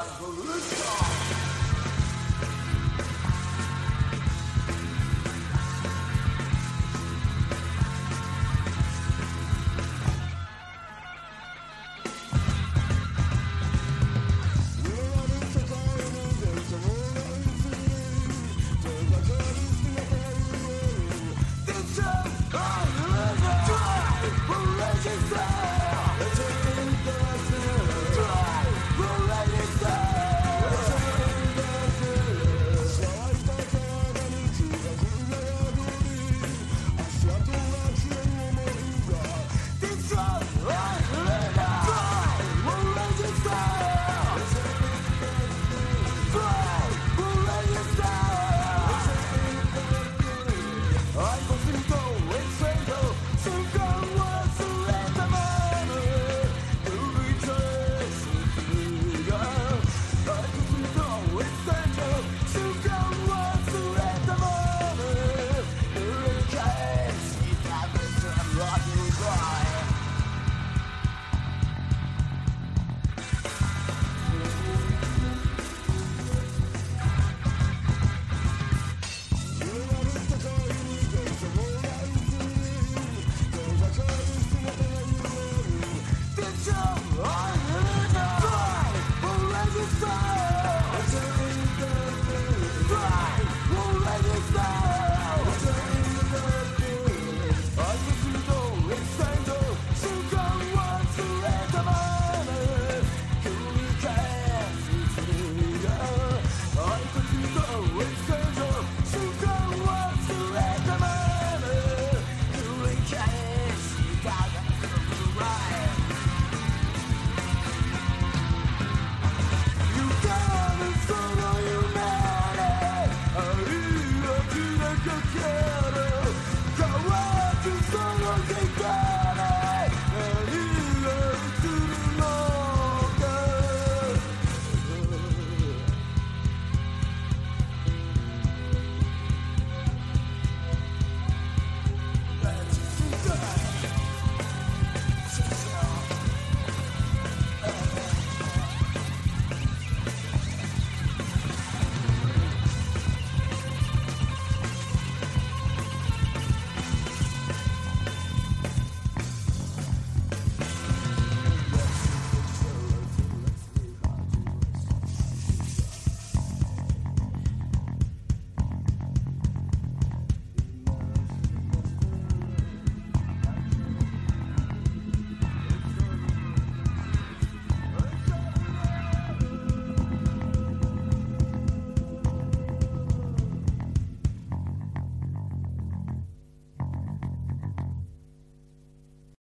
like balloons.